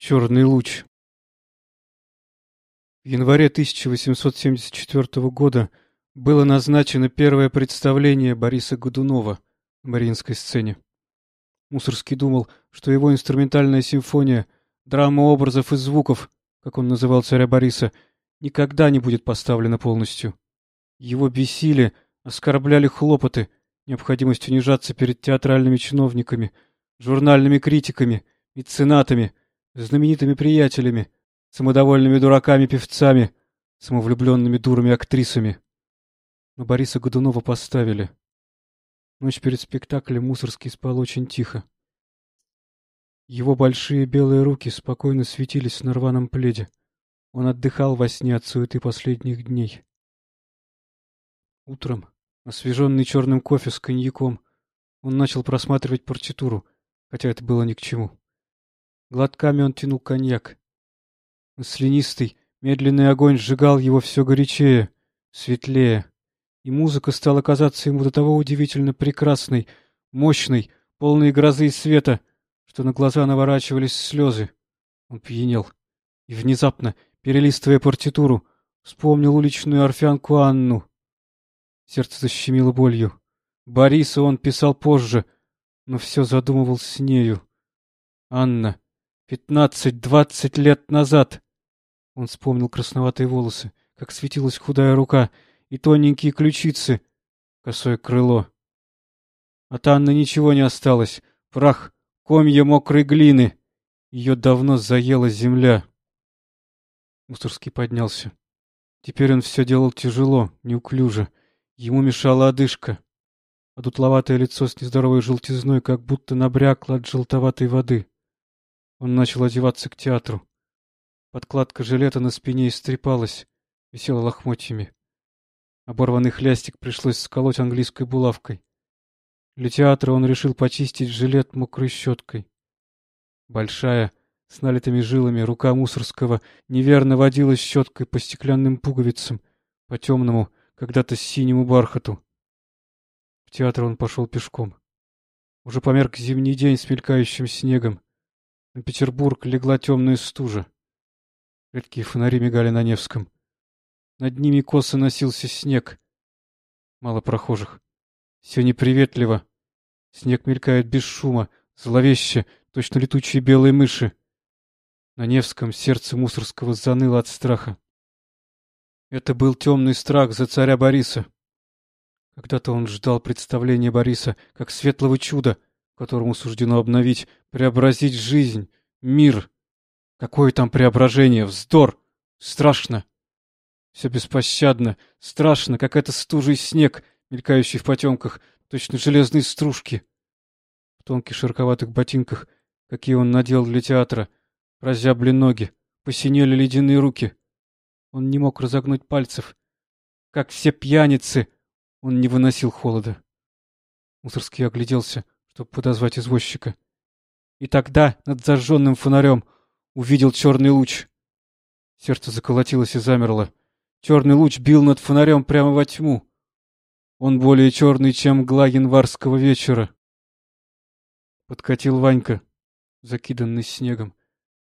Черный луч. В январе 1874 года было назначено первое представление Бориса Годунова на Мариинской сцене. Мусорский думал, что его инструментальная симфония, драма образов и звуков, как он называл царя Бориса, никогда не будет поставлена полностью. Его бесили, оскорбляли хлопоты, необходимость унижаться перед театральными чиновниками, журнальными критиками, меценатами, знаменитыми приятелями, самодовольными дураками-певцами, самовлюбленными дурами-актрисами. Но Бориса Годунова поставили. Ночь перед спектаклем Мусорский спал очень тихо. Его большие белые руки спокойно светились на рваном пледе. Он отдыхал во сне от суеты последних дней. Утром, освеженный черным кофе с коньяком, он начал просматривать партитуру, хотя это было ни к чему. Глотками он тянул коньяк. Маслянистый, медленный огонь сжигал его все горячее, светлее. И музыка стала казаться ему до того удивительно прекрасной, мощной, полной грозы и света, что на глаза наворачивались слезы. Он пьянел. И внезапно, перелистывая партитуру, вспомнил уличную орфянку Анну. Сердце защемило болью. Бориса он писал позже, но все задумывал с нею. Анна, Пятнадцать-двадцать лет назад. Он вспомнил красноватые волосы, как светилась худая рука, и тоненькие ключицы, косое крыло. От Анны ничего не осталось. Прах, комья мокрой глины. Ее давно заела земля. Мусорский поднялся. Теперь он все делал тяжело, неуклюже. Ему мешала одышка. А дутловатое лицо с нездоровой желтизной как будто набрякло от желтоватой воды. Он начал одеваться к театру. Подкладка жилета на спине истрепалась, висела лохмотьями. Оборванный хлястик пришлось сколоть английской булавкой. Для театра он решил почистить жилет мокрой щеткой. Большая, с налитыми жилами, рука Мусорского неверно водила щеткой по стеклянным пуговицам, по темному, когда-то синему бархату. В театр он пошел пешком. Уже померк зимний день с мелькающим снегом. На Петербург легла темная стужа. Редкие фонари мигали на Невском. Над ними косо носился снег. Мало прохожих. Все неприветливо. Снег мелькает без шума, зловеще, точно летучие белые мыши. На Невском сердце Мусорского заныло от страха. Это был темный страх за царя Бориса. Когда-то он ждал представления Бориса как светлого чуда — которому суждено обновить, преобразить жизнь, мир. Какое там преображение, вздор! Страшно! Все беспощадно, страшно, как это стужий снег, мелькающий в потемках, точно железные стружки. В тонких ширковатых ботинках, какие он надел для театра, разябли ноги, посинели ледяные руки. Он не мог разогнуть пальцев. Как все пьяницы, он не выносил холода. Мусорский огляделся чтобы подозвать извозчика. И тогда над зажженным фонарем увидел черный луч. Сердце заколотилось и замерло. Черный луч бил над фонарем прямо во тьму. Он более черный, чем мгла январского вечера. Подкатил Ванька, закиданный снегом.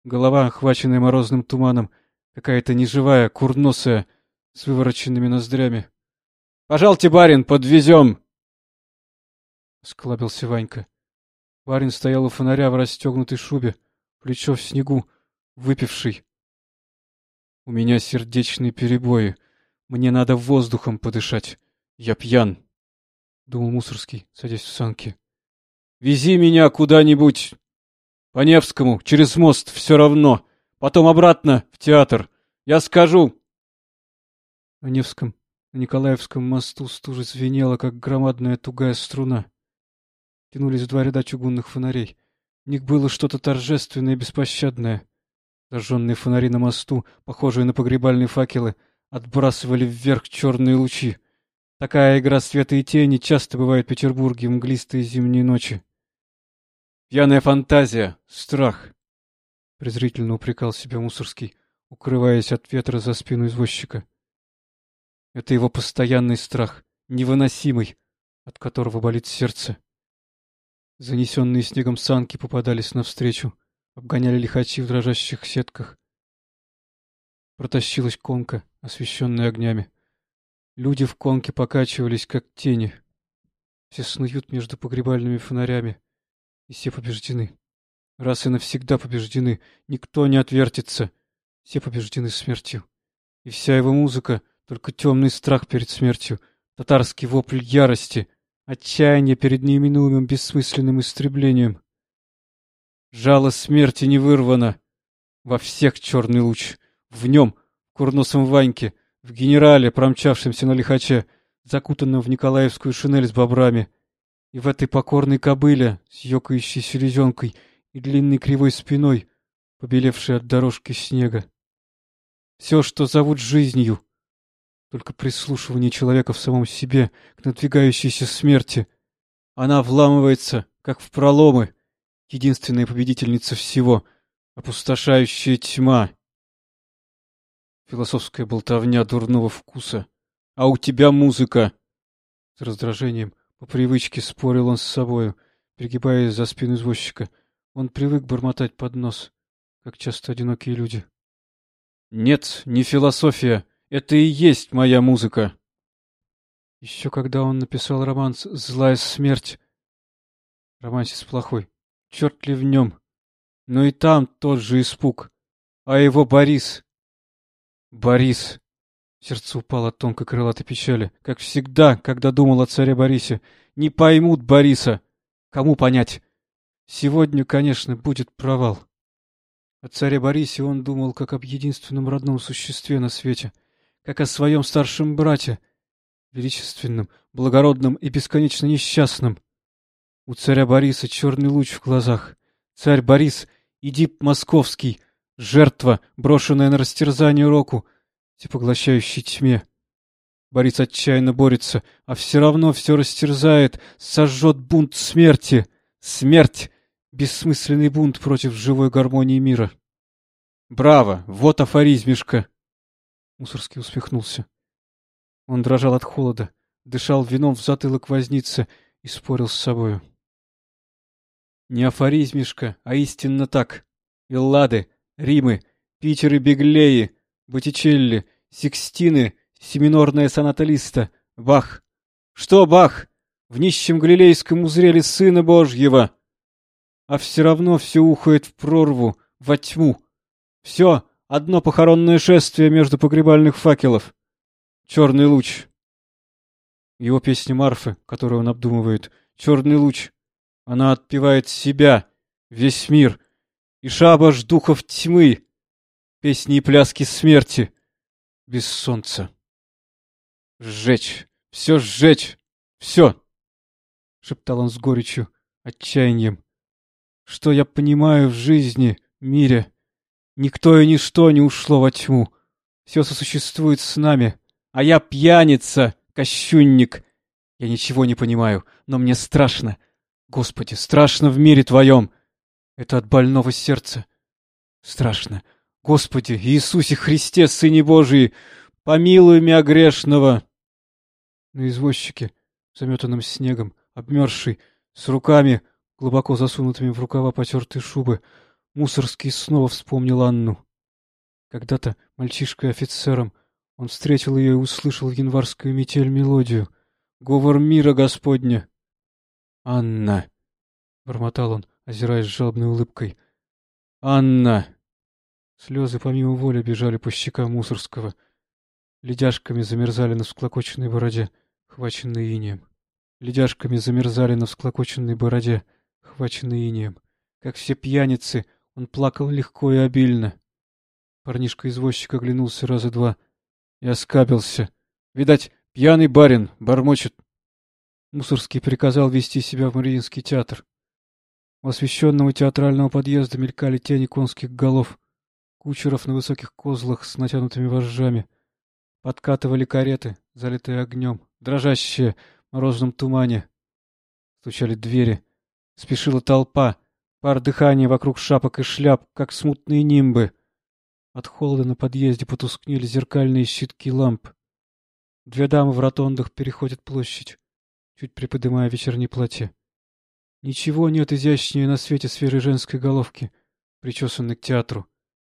Голова, охваченная морозным туманом, какая-то неживая, курносая, с вывороченными ноздрями. — Пожалуйте, барин, подвезем! Склабился Ванька. Барин стоял у фонаря в расстегнутой шубе, плечо в снегу, выпивший. У меня сердечные перебои. Мне надо воздухом подышать. Я пьян, — думал Мусорский, садясь в санки. — Вези меня куда-нибудь. По Невскому, через мост, все равно. Потом обратно, в театр. Я скажу. На Невском, на Николаевском мосту стужа звенела, как громадная тугая струна тянулись два ряда чугунных фонарей. В них было что-то торжественное и беспощадное. Зажженные фонари на мосту, похожие на погребальные факелы, отбрасывали вверх черные лучи. Такая игра света и тени часто бывает в Петербурге в мглистые зимние ночи. «Пьяная фантазия! Страх!» — презрительно упрекал себя Мусорский, укрываясь от ветра за спину извозчика. Это его постоянный страх, невыносимый, от которого болит сердце. Занесенные снегом санки попадались навстречу. обгоняли лихачи в дрожащих сетках. Протащилась конка, освещенная огнями. Люди в конке покачивались, как тени. Все снуют между погребальными фонарями, и все побеждены. Раз и навсегда побеждены, никто не отвертится. Все побеждены смертью. И вся его музыка — только темный страх перед смертью, татарский вопль ярости, отчаяние перед неименуемым бессмысленным истреблением. Жало смерти не вырвано. Во всех черный луч. В нем, в курносом Ваньке, в генерале, промчавшемся на лихаче, закутанном в николаевскую шинель с бобрами, и в этой покорной кобыле с ёкающей селезенкой и длинной кривой спиной, побелевшей от дорожки снега. Все, что зовут жизнью, только прислушивание человека в самом себе к надвигающейся смерти. Она вламывается, как в проломы, единственная победительница всего, опустошающая тьма. Философская болтовня дурного вкуса. А у тебя музыка! С раздражением, по привычке, спорил он с собою, пригибаясь за спину извозчика. Он привык бормотать под нос, как часто одинокие люди. Нет, не философия. Это и есть моя музыка. Еще когда он написал романс «Злая смерть», романсис плохой, черт ли в нем, но и там тот же испуг. А его Борис... Борис... Сердце упало от тонкой крылатой печали. Как всегда, когда думал о царе Борисе. Не поймут Бориса. Кому понять? Сегодня, конечно, будет провал. О царе Борисе он думал как об единственном родном существе на свете, как о своем старшем брате, величественном, благородном и бесконечно несчастном. У царя Бориса черный луч в глазах. Царь Борис — Идип московский, жертва, брошенная на растерзание року, всепоглощающей тьме. Борис отчаянно борется, а все равно все растерзает, сожжет бунт смерти. Смерть — бессмысленный бунт против живой гармонии мира. Браво! Вот афоризмишка! Мусорский усмехнулся. Он дрожал от холода, дышал вином в затылок возницы и спорил с собою. Не афоризмишка, а истинно так. Эллады, Римы, Питеры Беглеи, Боттичелли, Сикстины, семинорная соната Листа, Бах. Что, Бах? В нищем Галилейском узрели Сына Божьего. А все равно все ухает в прорву, во тьму. Все, одно похоронное шествие между погребальных факелов. Черный луч. Его песня Марфы, которую он обдумывает. Черный луч. Она отпевает себя, весь мир. И шабаш духов тьмы. Песни и пляски смерти. Без солнца. Сжечь. Все сжечь. Все. Шептал он с горечью, отчаянием. Что я понимаю в жизни, мире? Никто и ничто не ушло во тьму. Все сосуществует с нами. А я пьяница, кощунник. Я ничего не понимаю, но мне страшно. Господи, страшно в мире Твоем. Это от больного сердца. Страшно. Господи, Иисусе Христе, Сыне Божий, помилуй меня грешного. На извозчике, заметанном снегом, обмерзший, с руками, глубоко засунутыми в рукава потертой шубы, Мусорский снова вспомнил Анну. Когда-то, мальчишкой-офицером, он встретил ее и услышал январскую метель мелодию. Говор мира Господня. «Анна!» — бормотал он, озираясь жалобной улыбкой. «Анна!» Слезы помимо воли бежали по щекам Мусорского. Ледяшками замерзали на всклокоченной бороде, хваченной инеем. Ледяшками замерзали на всклокоченной бороде, хваченной инеем. Как все пьяницы, он плакал легко и обильно. Парнишка-извозчик оглянулся раза два и оскабился. Видать, пьяный барин, бормочет. Мусорский приказал вести себя в Мариинский театр. У освещенного театрального подъезда мелькали тени конских голов кучеров на высоких козлах с натянутыми вожжами. Подкатывали кареты, залитые огнем, дрожащие в морозном тумане. Стучали двери. Спешила толпа. Пар дыхания вокруг шапок и шляп, как смутные нимбы. От холода на подъезде потускнели зеркальные щитки ламп. Две дамы в ротондах переходят площадь, чуть приподнимая вечернее платье. Ничего нет изящнее на свете сферы женской головки — причесанный к театру,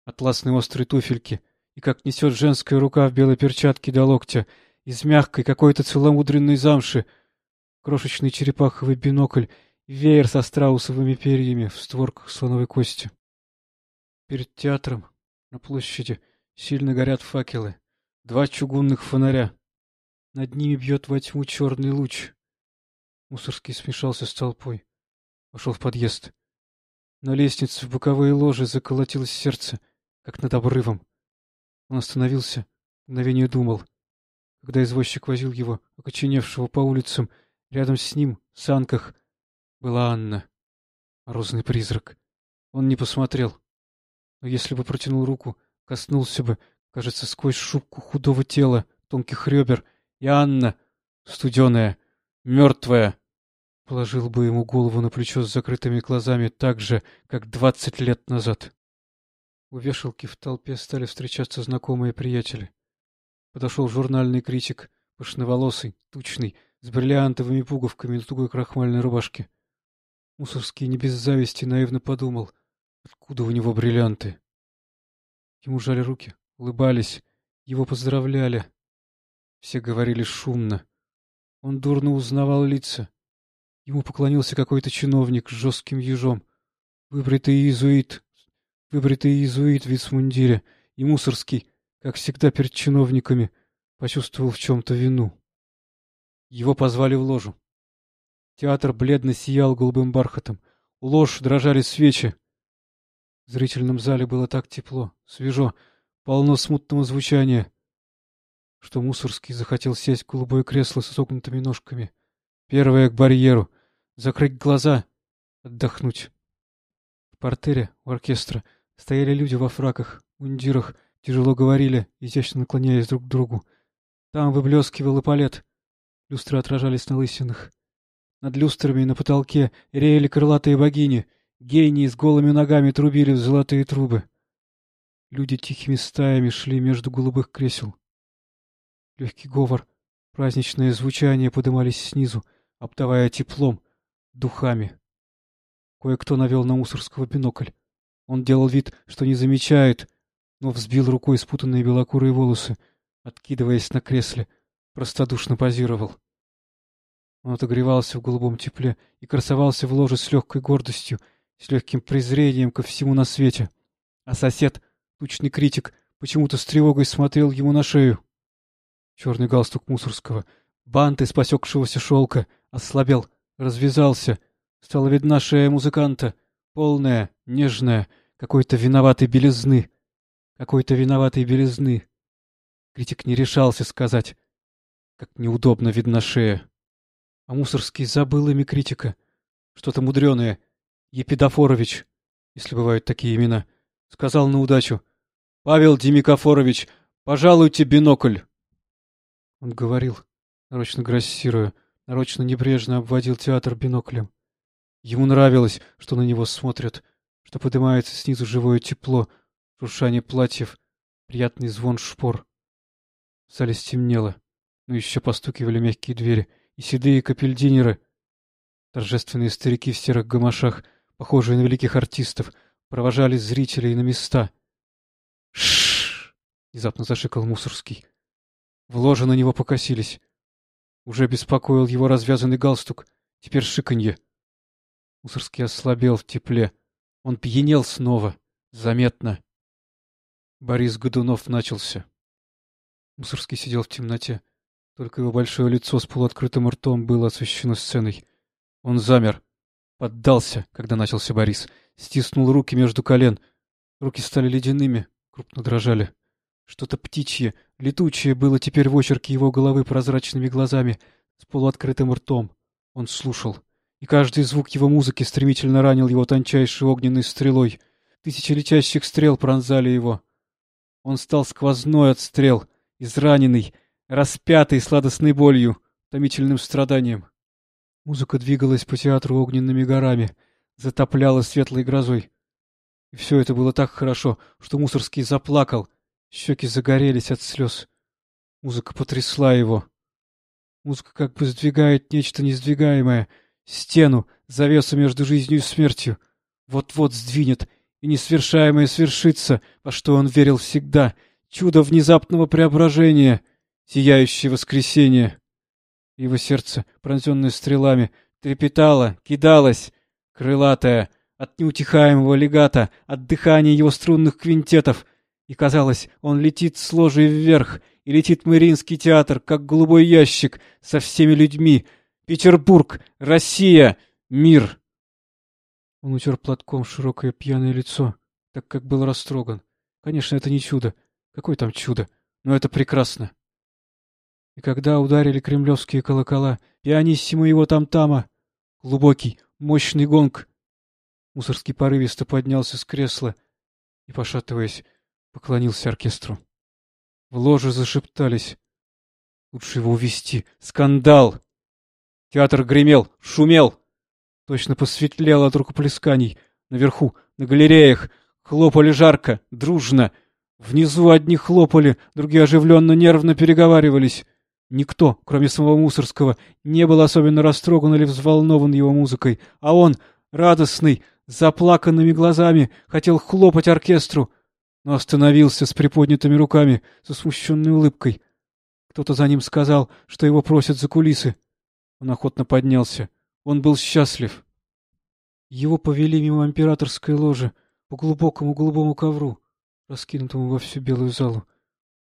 атласные острые туфельки, и как несет женская рука в белой перчатке до локтя, из мягкой какой-то целомудренной замши, крошечный черепаховый бинокль веер со страусовыми перьями в створках слоновой кости. Перед театром на площади сильно горят факелы, два чугунных фонаря. Над ними бьет во тьму черный луч. Мусорский смешался с толпой. Вошел в подъезд. На лестнице в боковые ложи заколотилось сердце, как над обрывом. Он остановился, мгновение думал. Когда извозчик возил его, окоченевшего по улицам, рядом с ним, в санках, была Анна. Морозный призрак. Он не посмотрел. Но если бы протянул руку, коснулся бы, кажется, сквозь шубку худого тела, тонких ребер, и Анна, студеная, мертвая, положил бы ему голову на плечо с закрытыми глазами так же, как двадцать лет назад. У вешалки в толпе стали встречаться знакомые приятели. Подошел журнальный критик, пышноволосый, тучный, с бриллиантовыми пуговками на тугой крахмальной рубашке. Мусорский не без зависти наивно подумал, откуда у него бриллианты. Ему жали руки, улыбались, его поздравляли. Все говорили шумно. Он дурно узнавал лица. Ему поклонился какой-то чиновник с жестким ежом. Выбритый иезуит, выбритый иезуит в вицмундире, и Мусорский, как всегда перед чиновниками, почувствовал в чем-то вину. Его позвали в ложу. Театр бледно сиял голубым бархатом. У лож дрожали свечи. В зрительном зале было так тепло, свежо, полно смутного звучания, что Мусорский захотел сесть в голубое кресло с согнутыми ножками. Первое к барьеру, закрыть глаза, отдохнуть. В портере у оркестра стояли люди во фраках, мундирах, тяжело говорили, изящно наклоняясь друг к другу. Там выблескивал эполет. Люстры отражались на лысинах. Над люстрами на потолке реяли крылатые богини. Гении с голыми ногами трубили в золотые трубы. Люди тихими стаями шли между голубых кресел. Легкий говор, праздничное звучание подымались снизу, обдавая теплом, духами. Кое-кто навел на Мусорского бинокль. Он делал вид, что не замечает, но взбил рукой спутанные белокурые волосы, откидываясь на кресле, простодушно позировал. Он отогревался в голубом тепле и красовался в ложе с легкой гордостью, с легким презрением ко всему на свете. А сосед, тучный критик, почему-то с тревогой смотрел ему на шею. Черный галстук Мусорского, бант из посекшегося шелка, ослабел, развязался. Стала видна шея музыканта, полная, нежная, какой-то виноватой белизны. Какой-то виноватой белизны. Критик не решался сказать, как неудобно видна шея. А Мусорский забыл имя критика. Что-то мудреное. Епидофорович, если бывают такие имена. Сказал на удачу. «Павел Демикофорович, пожалуйте бинокль!» Он говорил, нарочно грассируя, нарочно небрежно обводил театр биноклем. Ему нравилось, что на него смотрят, что поднимается снизу живое тепло, шуршание платьев, приятный звон шпор. В зале стемнело, но еще постукивали мягкие двери, и седые капельдинеры, торжественные старики в серых гамашах, похожие на великих артистов, провожали зрителей на места. Шш! внезапно зашикал Мусорский. В ложе на него покосились. Уже беспокоил его развязанный галстук. Теперь шиканье. Мусорский ослабел в тепле. Он пьянел снова. Заметно. Борис Годунов начался. Мусорский сидел в темноте. Только его большое лицо с полуоткрытым ртом было освещено сценой. Он замер. Поддался, когда начался Борис. Стиснул руки между колен. Руки стали ледяными, крупно дрожали. Что-то птичье, летучее было теперь в очерке его головы прозрачными глазами, с полуоткрытым ртом. Он слушал. И каждый звук его музыки стремительно ранил его тончайшей огненной стрелой. Тысячи летящих стрел пронзали его. Он стал сквозной от стрел, израненный, распятый сладостной болью, томительным страданием. Музыка двигалась по театру огненными горами, затопляла светлой грозой. И все это было так хорошо, что Мусорский заплакал, Щеки загорелись от слез. Музыка потрясла его. Музыка как бы сдвигает нечто несдвигаемое. Стену, завесу между жизнью и смертью. Вот-вот сдвинет, и несвершаемое свершится, во что он верил всегда, чудо внезапного преображения, сияющее воскресенье. Его сердце, пронзенное стрелами, трепетало, кидалось, крылатое, от неутихаемого легата, от дыхания его струнных квинтетов, и казалось, он летит с ложей вверх, и летит Мариинский театр, как голубой ящик, со всеми людьми. Петербург, Россия, мир. Он утер платком широкое пьяное лицо, так как был растроган. Конечно, это не чудо. Какое там чудо? Но это прекрасно. И когда ударили кремлевские колокола, пианиссимо его там-тама, глубокий, мощный гонг, Мусорский порывисто поднялся с кресла и, пошатываясь, поклонился оркестру. В ложе зашептались. Лучше его увести. Скандал! Театр гремел, шумел. Точно посветлел от рукоплесканий. Наверху, на галереях, хлопали жарко, дружно. Внизу одни хлопали, другие оживленно, нервно переговаривались. Никто, кроме самого Мусорского, не был особенно растроган или взволнован его музыкой, а он, радостный, заплаканными глазами, хотел хлопать оркестру — но остановился с приподнятыми руками, со смущенной улыбкой. Кто-то за ним сказал, что его просят за кулисы. Он охотно поднялся. Он был счастлив. Его повели мимо императорской ложи по глубокому голубому ковру, раскинутому во всю белую залу.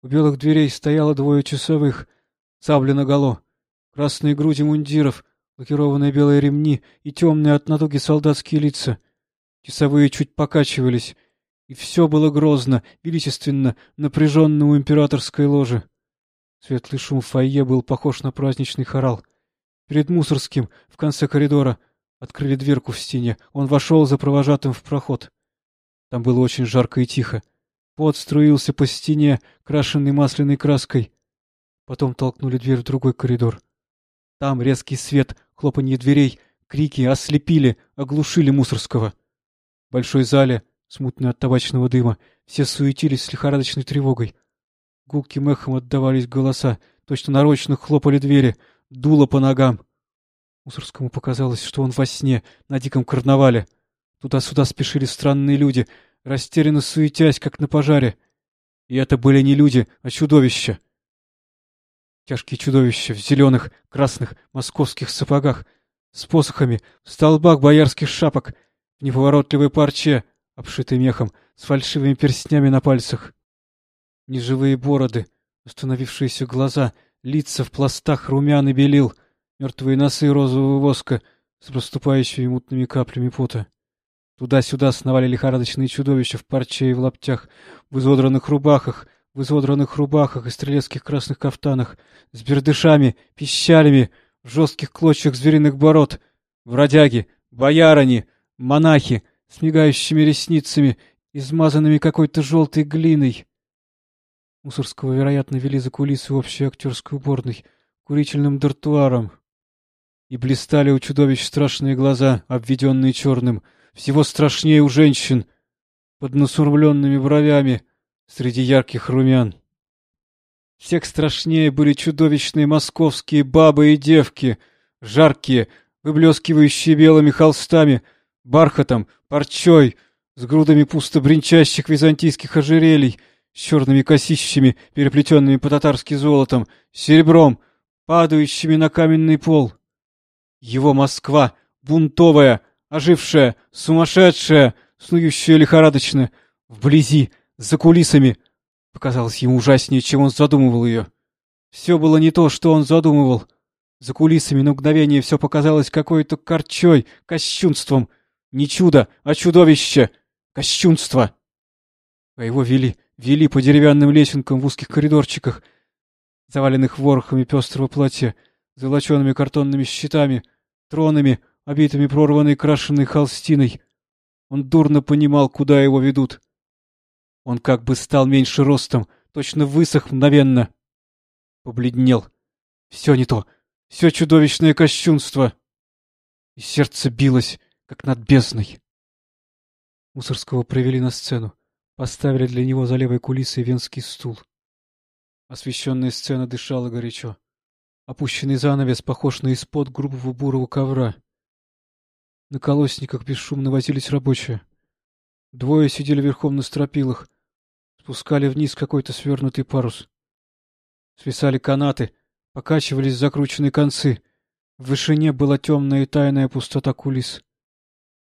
У белых дверей стояло двое часовых, сабли наголо, красные груди мундиров, лакированные белые ремни и темные от натуги солдатские лица. Часовые чуть покачивались, и все было грозно, величественно, напряженно у императорской ложи. Светлый шум фойе был похож на праздничный хорал. Перед Мусорским, в конце коридора, открыли дверку в стене. Он вошел за провожатым в проход. Там было очень жарко и тихо. Пот струился по стене, крашенной масляной краской. Потом толкнули дверь в другой коридор. Там резкий свет, хлопанье дверей, крики ослепили, оглушили Мусорского. В большой зале смутно от табачного дыма. Все суетились с лихорадочной тревогой. Гулким эхом отдавались голоса, точно нарочно хлопали двери, дуло по ногам. Мусорскому показалось, что он во сне, на диком карнавале. Туда-сюда спешили странные люди, растерянно суетясь, как на пожаре. И это были не люди, а чудовища. Тяжкие чудовища в зеленых, красных, московских сапогах, с посохами, в столбах боярских шапок, в неповоротливой парче, обшитый мехом, с фальшивыми перстнями на пальцах. Неживые бороды, установившиеся глаза, лица в пластах румян и белил, мертвые носы розового воска с проступающими мутными каплями пота. Туда-сюда сновали лихорадочные чудовища в парче и в лаптях, в изодранных рубахах, в изодранных рубахах и стрелецких красных кафтанах, с бердышами, пищалями, в жестких клочьях звериных бород, бродяги, боярани, монахи, с мигающими ресницами, измазанными какой-то желтой глиной. Мусорского, вероятно, вели за кулисы общей актерской уборной, курительным дартуаром. И блистали у чудовищ страшные глаза, обведенные черным, всего страшнее у женщин, под насурмленными бровями, среди ярких румян. Всех страшнее были чудовищные московские бабы и девки, жаркие, выблескивающие белыми холстами, бархатом, парчой, с грудами пусто бренчащих византийских ожерелий, с черными косищами, переплетенными по-татарски золотом, серебром, падающими на каменный пол. Его Москва, бунтовая, ожившая, сумасшедшая, снующая лихорадочно, вблизи, за кулисами, показалось ему ужаснее, чем он задумывал ее. Все было не то, что он задумывал. За кулисами на мгновение все показалось какой-то корчой, кощунством — не чудо, а чудовище! Кощунство! А его вели, вели по деревянным лесенкам в узких коридорчиках, заваленных ворохами пестрого платья, золочеными картонными щитами, тронами, обитыми прорванной крашенной холстиной. Он дурно понимал, куда его ведут. Он как бы стал меньше ростом, точно высох мгновенно. Побледнел. Все не то. Все чудовищное кощунство. И сердце билось, как над бездной. Мусорского привели на сцену, поставили для него за левой кулисой венский стул. Освещенная сцена дышала горячо. Опущенный занавес похож на испод грубого бурого ковра. На колосниках бесшумно возились рабочие. Двое сидели верхом на стропилах, спускали вниз какой-то свернутый парус. Свисали канаты, покачивались закрученные концы. В вышине была темная и тайная пустота кулис.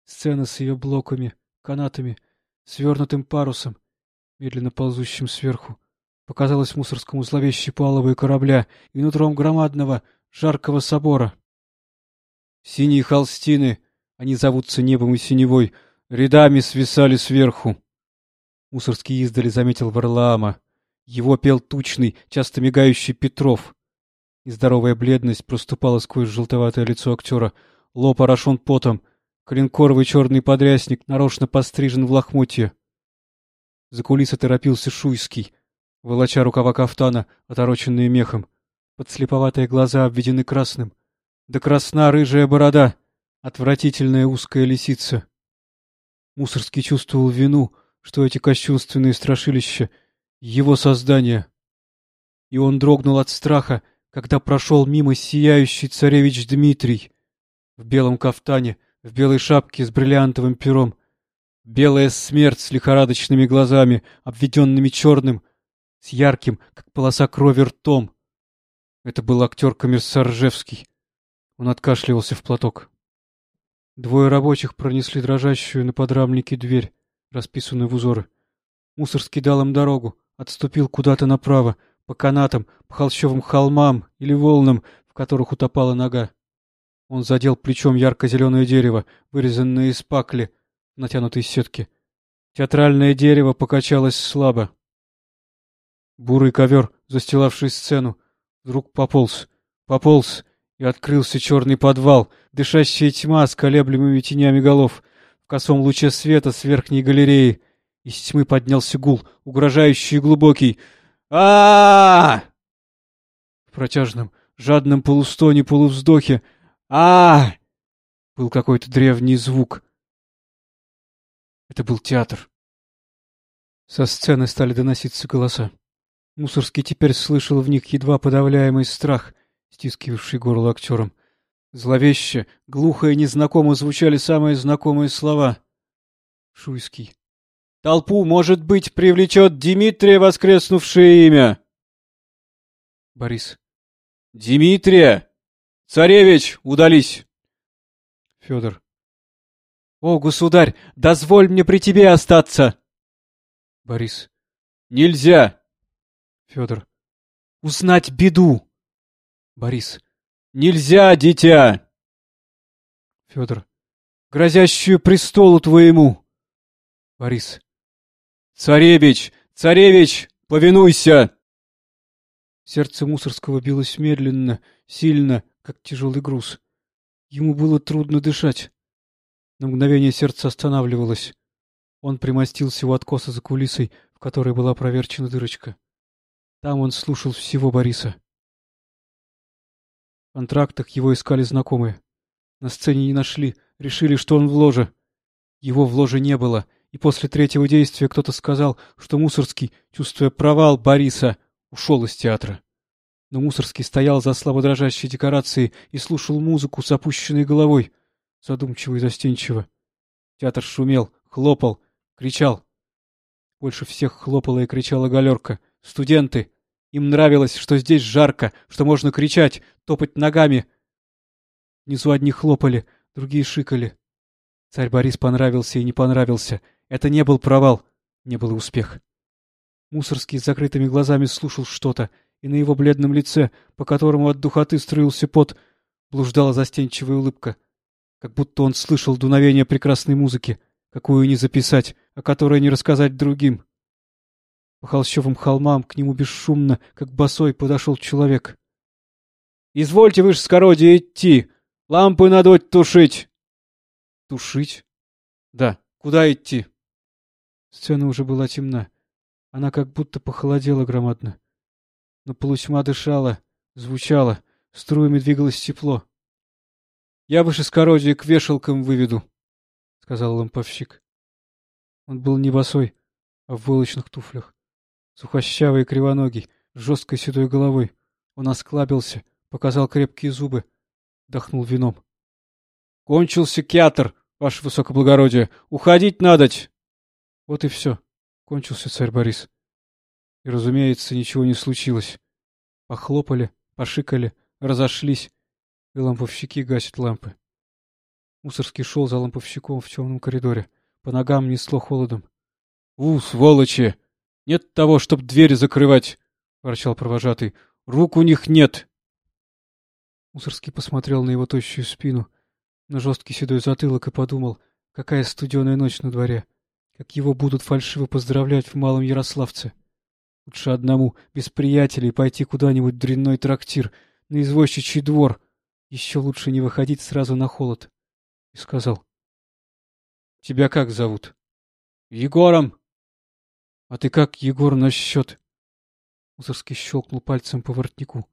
Сцена с ее блоками, канатами, свернутым парусом, медленно ползущим сверху, показалась мусорскому зловещей палубой корабля и нутром громадного, жаркого собора. Синие холстины, они зовутся небом и синевой, рядами свисали сверху. Мусорский издали заметил Варлаама. Его пел тучный, часто мигающий Петров. Нездоровая бледность проступала сквозь желтоватое лицо актера. Лоб орошен потом. Клинкоровый черный подрясник нарочно пострижен в лохмотье. За кулисы торопился Шуйский, волоча рукава кафтана, отороченные мехом. Подслеповатые глаза обведены красным. Да красна рыжая борода, отвратительная узкая лисица. Мусорский чувствовал вину, что эти кощунственные страшилища — его создание. И он дрогнул от страха, когда прошел мимо сияющий царевич Дмитрий в белом кафтане, в белой шапке с бриллиантовым пером. Белая смерть с лихорадочными глазами, обведенными черным, с ярким, как полоса крови, ртом. Это был актер-комиссар Ржевский. Он откашливался в платок. Двое рабочих пронесли дрожащую на подрамнике дверь, расписанную в узоры. Мусорский дал им дорогу, отступил куда-то направо, по канатам, по холщовым холмам или волнам, в которых утопала нога. Он задел плечом ярко-зеленое дерево, вырезанное из пакли, натянутой сетки. Театральное дерево покачалось слабо. Бурый ковер, застилавший сцену, вдруг пополз, пополз, и открылся черный подвал, дышащая тьма с колеблемыми тенями голов. В косом луче света с верхней галереи из тьмы поднялся гул, угрожающий и глубокий. а В протяжном, жадном полустоне, полувздохе а был какой-то древний звук. Это был театр. Со сцены стали доноситься голоса. Мусорский теперь слышал в них едва подавляемый страх, стискивавший горло актером. Зловеще, глухо и незнакомо звучали самые знакомые слова. Шуйский. «Толпу, может быть, привлечет Дмитрия воскреснувшее имя!» Борис. «Дмитрия! Царевич, удались!» Федор. «О, государь, дозволь мне при тебе остаться!» Борис. «Нельзя!» Федор. «Узнать беду!» Борис. «Нельзя, дитя!» Федор. «Грозящую престолу твоему!» Борис. «Царевич! Царевич! Повинуйся!» Сердце Мусорского билось медленно, сильно, как тяжелый груз. Ему было трудно дышать. На мгновение сердце останавливалось. Он примостился у откоса за кулисой, в которой была проверчена дырочка. Там он слушал всего Бориса. В контрактах его искали знакомые. На сцене не нашли, решили, что он в ложе. Его в ложе не было, и после третьего действия кто-то сказал, что Мусорский, чувствуя провал Бориса, ушел из театра. Но Мусорский стоял за слабодрожащей декорацией и слушал музыку с опущенной головой, задумчиво и застенчиво. Театр шумел, хлопал, кричал. Больше всех хлопала и кричала галерка. Студенты, им нравилось, что здесь жарко, что можно кричать, топать ногами. Внизу одни хлопали, другие шикали. Царь Борис понравился и не понравился. Это не был провал, не был успех. Мусорский с закрытыми глазами слушал что-то, и на его бледном лице, по которому от духоты струился пот, блуждала застенчивая улыбка, как будто он слышал дуновение прекрасной музыки, какую не записать, а которую не рассказать другим. По холщовым холмам к нему бесшумно, как босой, подошел человек. — Извольте вы ж скородие идти! Лампы надо тушить! — Тушить? — Да. Куда идти? Сцена уже была темна. Она как будто похолодела громадно. Но полутьма дышала, звучала, струями двигалось тепло. — Я выше скородие к вешалкам выведу, — сказал ламповщик. Он был не босой, а в войлочных туфлях. Сухощавый и кривоногий, с жесткой седой головой. Он осклабился, показал крепкие зубы, дохнул вином. — Кончился кятер, ваше высокоблагородие. Уходить надоть! Вот и все. Кончился царь Борис. И, разумеется, ничего не случилось. Похлопали, пошикали, разошлись, и ламповщики гасят лампы. Мусорский шел за ламповщиком в темном коридоре. По ногам несло холодом. — У, сволочи! Нет того, чтоб двери закрывать! — ворчал провожатый. — Рук у них нет! Мусорский посмотрел на его тощую спину, на жесткий седой затылок и подумал, какая студеная ночь на дворе, как его будут фальшиво поздравлять в Малом Ярославце. Лучше одному, без приятелей, пойти куда-нибудь в дрянной трактир, на извозчичий двор. Еще лучше не выходить сразу на холод. И сказал. — Тебя как зовут? — Егором. — А ты как, Егор, насчет? Мусорский щелкнул пальцем по воротнику.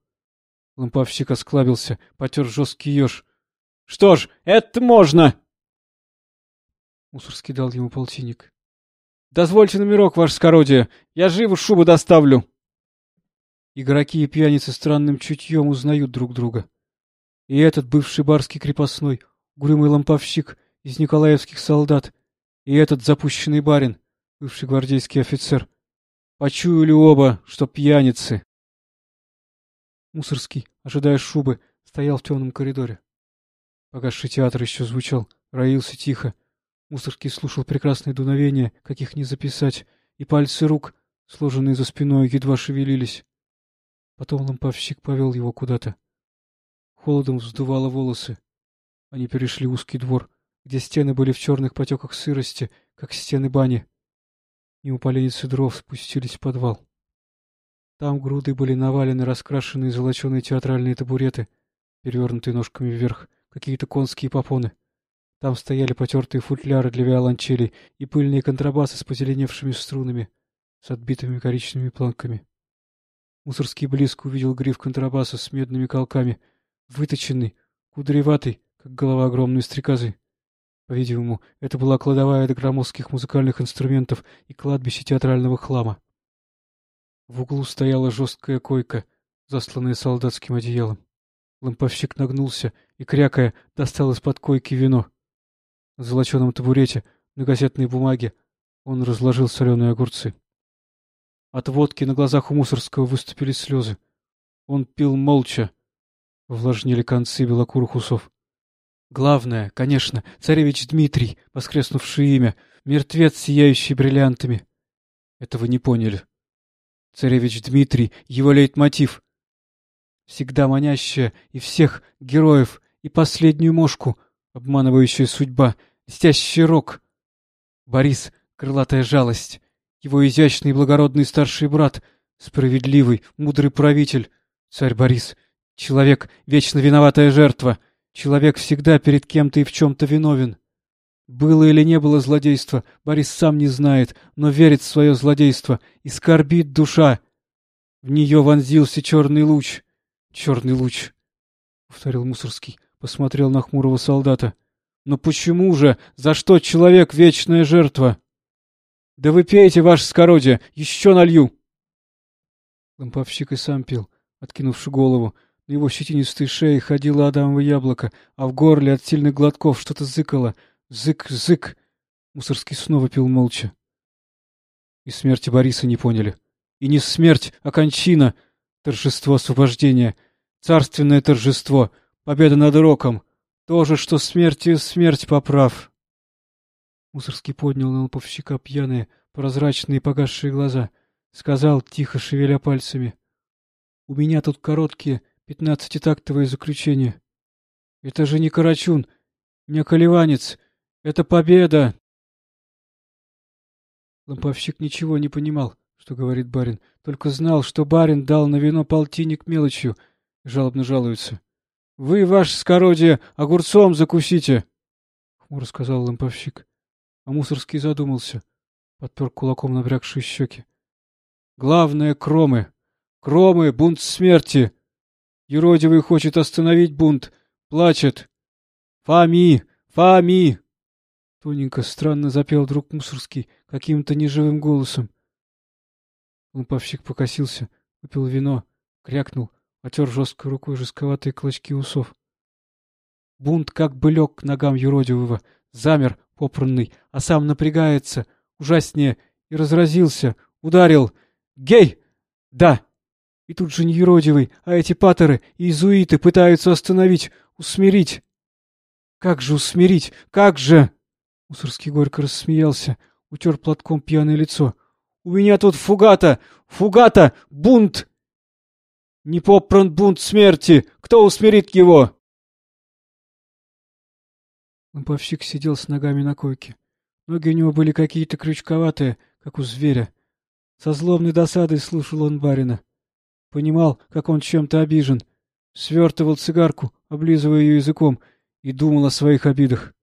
Ламповщик осклабился, потер жесткий еж. — Что ж, это можно! Мусорский дал ему полтинник. — Дозвольте номерок, ваше скородие. Я живо шубу доставлю. Игроки и пьяницы странным чутьем узнают друг друга. И этот бывший барский крепостной, угрюмый ламповщик из николаевских солдат, и этот запущенный барин, бывший гвардейский офицер. Почуяли оба, что пьяницы. Мусорский, ожидая шубы, стоял в темном коридоре. Погасший театр еще звучал, роился тихо. Мусорский слушал прекрасные дуновения, каких не записать, и пальцы рук, сложенные за спиной, едва шевелились. Потом ламповщик повел его куда-то. Холодом вздувало волосы. Они перешли узкий двор, где стены были в черных потеках сырости, как стены бани. Мимо поленницы дров спустились в подвал. Там груды были навалены раскрашенные золоченые театральные табуреты, перевернутые ножками вверх, какие-то конские попоны. Там стояли потертые футляры для виолончелей и пыльные контрабасы с позеленевшими струнами, с отбитыми коричневыми планками. Мусорский близко увидел гриф контрабаса с медными колками, выточенный, кудреватый, как голова огромной стрекозы. По-видимому, это была кладовая до громоздких музыкальных инструментов и кладбище театрального хлама. В углу стояла жесткая койка, засланная солдатским одеялом. Ламповщик нагнулся и, крякая, достал из-под койки вино. На золоченом табурете, на газетной бумаге, он разложил соленые огурцы. От водки на глазах у Мусорского выступили слезы. Он пил молча. Влажнели концы белокурых усов. Главное, конечно, царевич Дмитрий, воскреснувший имя, мертвец, сияющий бриллиантами. Этого не поняли. Царевич Дмитрий, его лейтмотив. Всегда манящая и всех героев, и последнюю мошку, обманывающая судьба, льстящий рок. Борис — крылатая жалость, его изящный и благородный старший брат, справедливый, мудрый правитель, царь Борис, человек, вечно виноватая жертва, человек всегда перед кем-то и в чем-то виновен. Было или не было злодейства, Борис сам не знает, но верит в свое злодейство, и скорбит душа. В нее вонзился черный луч. Черный луч, — повторил Мусорский, посмотрел на хмурого солдата. Но почему же? За что человек вечная жертва? Да вы пейте, ваше скородие, еще налью. Ламповщик и сам пил, откинувши голову. На его щетинистой шее ходило адамово яблоко, а в горле от сильных глотков что-то зыкало — Зык-зык! Мусорский снова пил молча. И смерти Бориса не поняли. И не смерть, а кончина. Торжество освобождения. Царственное торжество. Победа над роком. То же, что смерти смерть поправ. Мусорский поднял на лоповщика пьяные, прозрачные погасшие глаза. Сказал, тихо шевеля пальцами. — У меня тут короткие, пятнадцатитактовые заключения. Это же не Карачун, не Колеванец, это победа! Ламповщик ничего не понимал, что говорит барин, только знал, что барин дал на вино полтинник мелочью, жалобно жалуется. — Вы, ваше скородие, огурцом закусите! — хмуро сказал ламповщик. А Мусорский задумался, подпер кулаком набрякшие щеки. — Главное — кромы! Кромы — бунт смерти! Юродивый хочет остановить бунт, плачет. Фами! Фами! Тоненько, странно запел друг Мусорский каким-то неживым голосом. Ламповщик покосился, выпил вино, крякнул, отер жесткой рукой жестковатые клочки усов. Бунт как бы лег к ногам юродивого, замер, попранный, а сам напрягается, ужаснее, и разразился, ударил. «Гей! Да!» И тут же неюродивый, а эти патеры и иезуиты пытаются остановить, усмирить. «Как же усмирить? Как же?» Мусорский горько рассмеялся, утер платком пьяное лицо. «У меня тут фугата! Фугата! Бунт!» «Не попран бунт смерти! Кто усмирит его?» Ламповщик сидел с ногами на койке. Ноги у него были какие-то крючковатые, как у зверя. Со злобной досадой слушал он барина. Понимал, как он чем-то обижен. Свертывал цигарку, облизывая ее языком, и думал о своих обидах.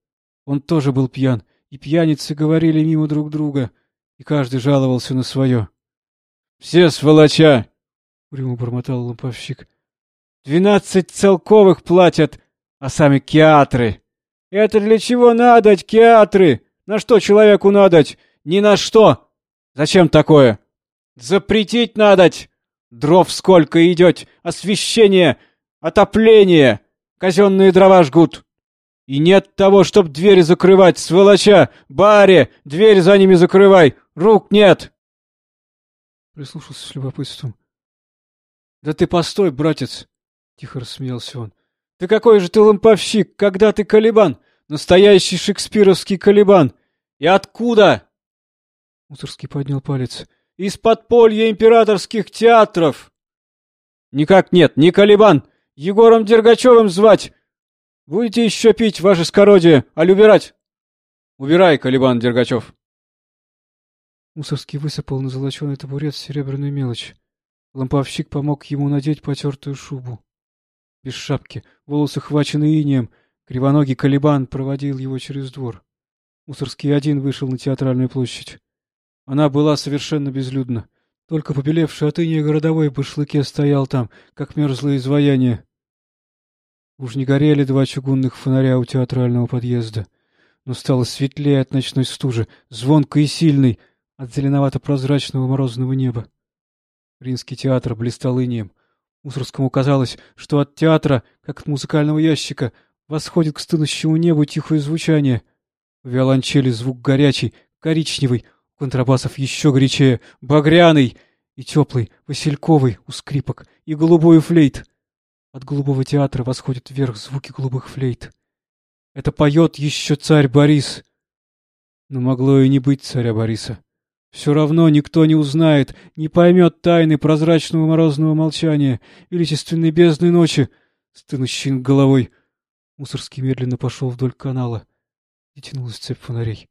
Он тоже был пьян, и пьяницы говорили мимо друг друга, и каждый жаловался на свое. — Все сволоча! — угрюмо бормотал ламповщик. — Двенадцать целковых платят, а сами киатры! Это для чего надоть, киатры? На что человеку надоть? Ни на что! Зачем такое? Запретить надоть! Дров сколько идет, освещение, отопление, казенные дрова жгут. И нет того, чтоб двери закрывать, сволоча! Баре, дверь за ними закрывай! Рук нет!» Прислушался с любопытством. «Да ты постой, братец!» — тихо рассмеялся он. «Да какой же ты ламповщик, когда ты колебан! Настоящий шекспировский колебан! И откуда?» Мусорский поднял палец. «Из подполья императорских театров!» «Никак нет, не колебан! Егором Дергачевым звать! Будете еще пить, ваше скородие, аль убирать? Убирай, Калибан Дергачев. Мусорский высыпал на золоченый табурет серебряную мелочь. Ламповщик помог ему надеть потертую шубу. Без шапки, волосы хвачены инеем, кривоногий Калибан проводил его через двор. Мусорский один вышел на театральную площадь. Она была совершенно безлюдна. Только побелевший от иния городовой башлыке стоял там, как мерзлое изваяние. Уж не горели два чугунных фонаря у театрального подъезда, но стало светлее от ночной стужи, звонко и сильной, от зеленовато-прозрачного морозного неба. Римский театр блистал инеем. Мусорскому казалось, что от театра, как от музыкального ящика, восходит к стынущему небу тихое звучание. В виолончели звук горячий, коричневый, контрабасов еще горячее, багряный и теплый, васильковый у скрипок и голубой флейт. От голубого театра восходят вверх звуки голубых флейт. Это поет еще царь Борис. Но могло и не быть царя Бориса. Все равно никто не узнает, не поймет тайны прозрачного морозного молчания, величественной бездны ночи, стынущей головой. Мусорский медленно пошел вдоль канала, и тянулась цепь фонарей.